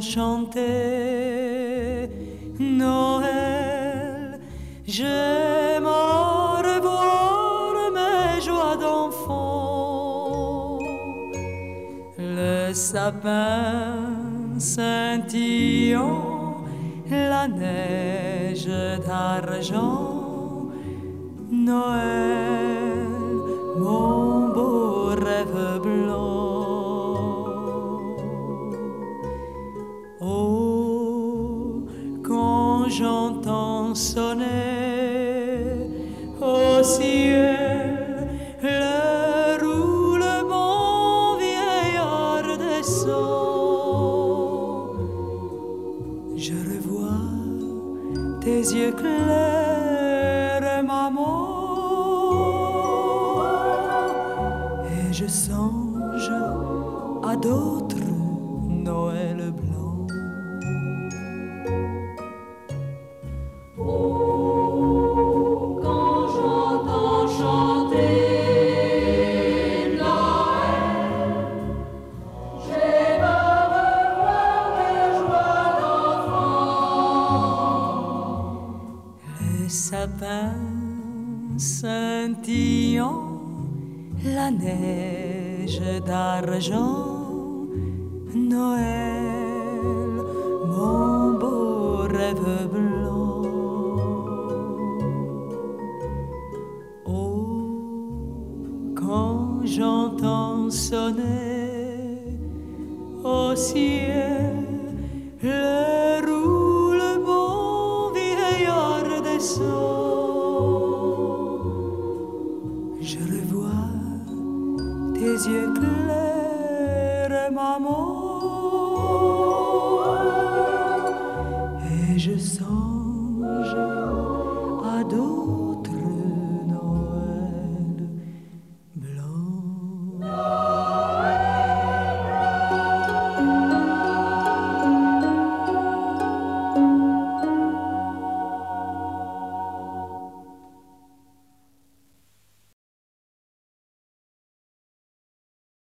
chanter Noël. J'aime revoir mes joies d'enfant. Le sapin scintillant, la neige d'argent. Noël, j'entends sonner au ciel le roulement vieillard des sons, je revois tes yeux clairs, maman, et je songe à d'autres Noël blancs. Les sapins scintillants, la neige d'argent, Noël, mon beau rêve blanc. Oh, quand j'entends sonner au ciel le je revois tes yeux clairs, maman,